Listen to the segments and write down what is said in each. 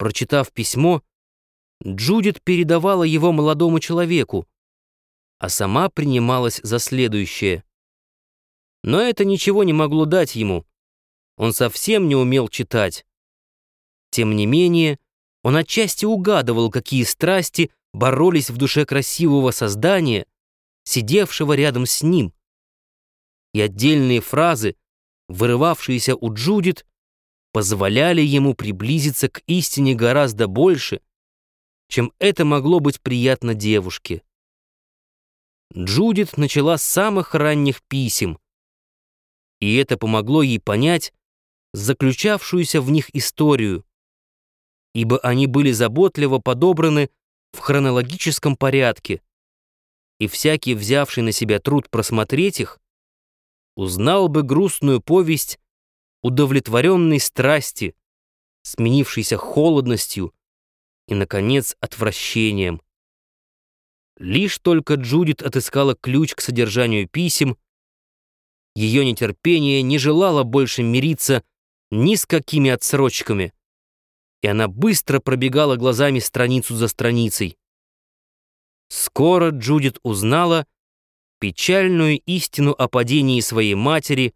Прочитав письмо, Джудит передавала его молодому человеку, а сама принималась за следующее. Но это ничего не могло дать ему. Он совсем не умел читать. Тем не менее, он отчасти угадывал, какие страсти боролись в душе красивого создания, сидевшего рядом с ним. И отдельные фразы, вырывавшиеся у Джудит, позволяли ему приблизиться к истине гораздо больше, чем это могло быть приятно девушке. Джудит начала с самых ранних писем, и это помогло ей понять заключавшуюся в них историю, ибо они были заботливо подобраны в хронологическом порядке, и всякий, взявший на себя труд просмотреть их, узнал бы грустную повесть удовлетворенной страсти, сменившейся холодностью и, наконец, отвращением. Лишь только Джудит отыскала ключ к содержанию писем, ее нетерпение не желало больше мириться ни с какими отсрочками, и она быстро пробегала глазами страницу за страницей. Скоро Джудит узнала печальную истину о падении своей матери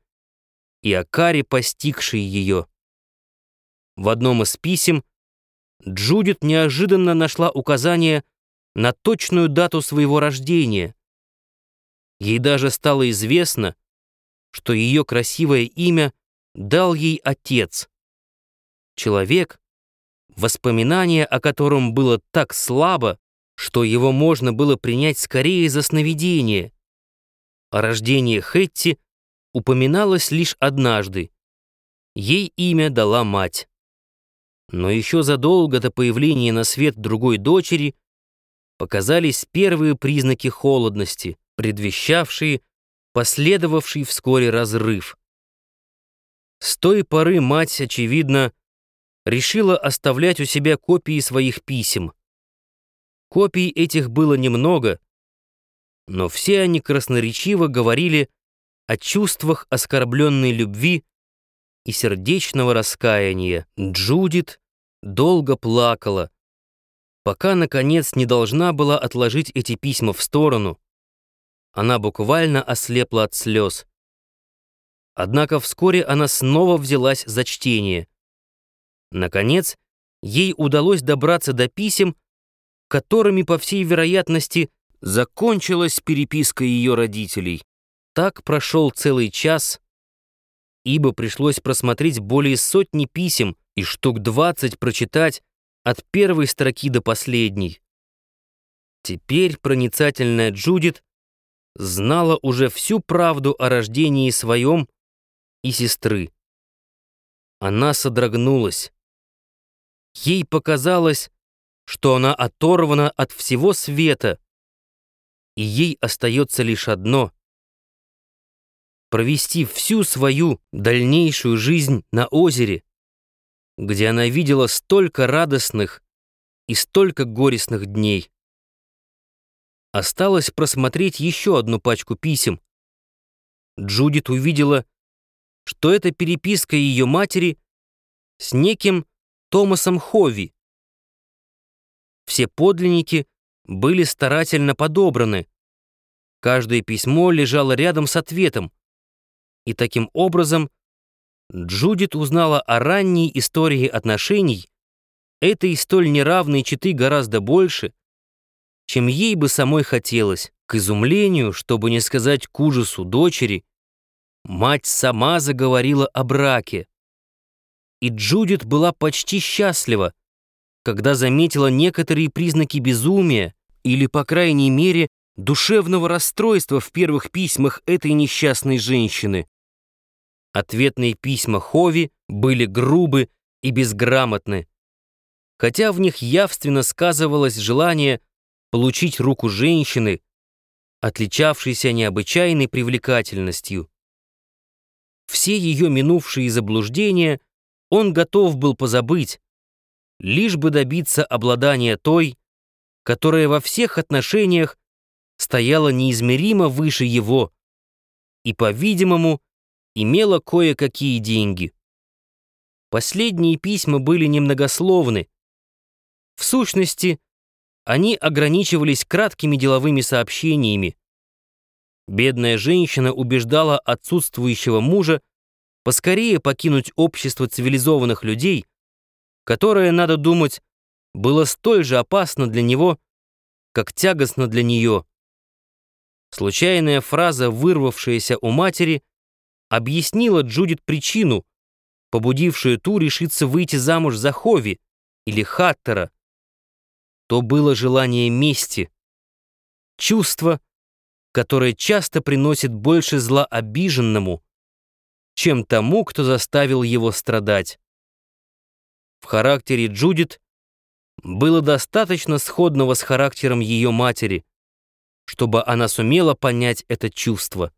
и о каре, постигшей ее. В одном из писем Джудит неожиданно нашла указание на точную дату своего рождения. Ей даже стало известно, что ее красивое имя дал ей отец. Человек, воспоминание о котором было так слабо, что его можно было принять скорее за сновидение. О рождении Хэтти упоминалось лишь однажды. Ей имя дала мать. Но еще задолго до появления на свет другой дочери показались первые признаки холодности, предвещавшие последовавший вскоре разрыв. С той поры мать, очевидно, решила оставлять у себя копии своих писем. Копий этих было немного, но все они красноречиво говорили о чувствах оскорбленной любви и сердечного раскаяния. Джудит долго плакала, пока, наконец, не должна была отложить эти письма в сторону, она буквально ослепла от слез. Однако вскоре она снова взялась за чтение. Наконец, ей удалось добраться до писем, которыми, по всей вероятности, закончилась переписка ее родителей. Так прошел целый час, ибо пришлось просмотреть более сотни писем и штук двадцать прочитать от первой строки до последней. Теперь проницательная Джудит знала уже всю правду о рождении своем и сестры. Она содрогнулась. Ей показалось, что она оторвана от всего света, и ей остается лишь одно — провести всю свою дальнейшую жизнь на озере, где она видела столько радостных и столько горестных дней. Осталось просмотреть еще одну пачку писем. Джудит увидела, что это переписка ее матери с неким Томасом Хови. Все подлинники были старательно подобраны. Каждое письмо лежало рядом с ответом. И таким образом Джудит узнала о ранней истории отношений, этой столь неравной читы гораздо больше, чем ей бы самой хотелось. К изумлению, чтобы не сказать к ужасу дочери, мать сама заговорила о браке. И Джудит была почти счастлива, когда заметила некоторые признаки безумия или, по крайней мере, душевного расстройства в первых письмах этой несчастной женщины. Ответные письма Хови были грубы и безграмотны, хотя в них явственно сказывалось желание получить руку женщины, отличавшейся необычайной привлекательностью. Все ее минувшие заблуждения он готов был позабыть, лишь бы добиться обладания той, которая во всех отношениях стояла неизмеримо выше его и, по-видимому, имела кое-какие деньги. Последние письма были немногословны, В сущности, они ограничивались краткими деловыми сообщениями. Бедная женщина убеждала отсутствующего мужа поскорее покинуть общество цивилизованных людей, которое, надо думать, было столь же опасно для него, как тягостно для нее. Случайная фраза, вырвавшаяся у матери, объяснила Джудит причину, побудившую ту решиться выйти замуж за Хови или Хаттера. То было желание мести, чувство, которое часто приносит больше зла обиженному, чем тому, кто заставил его страдать. В характере Джудит было достаточно сходного с характером ее матери, чтобы она сумела понять это чувство.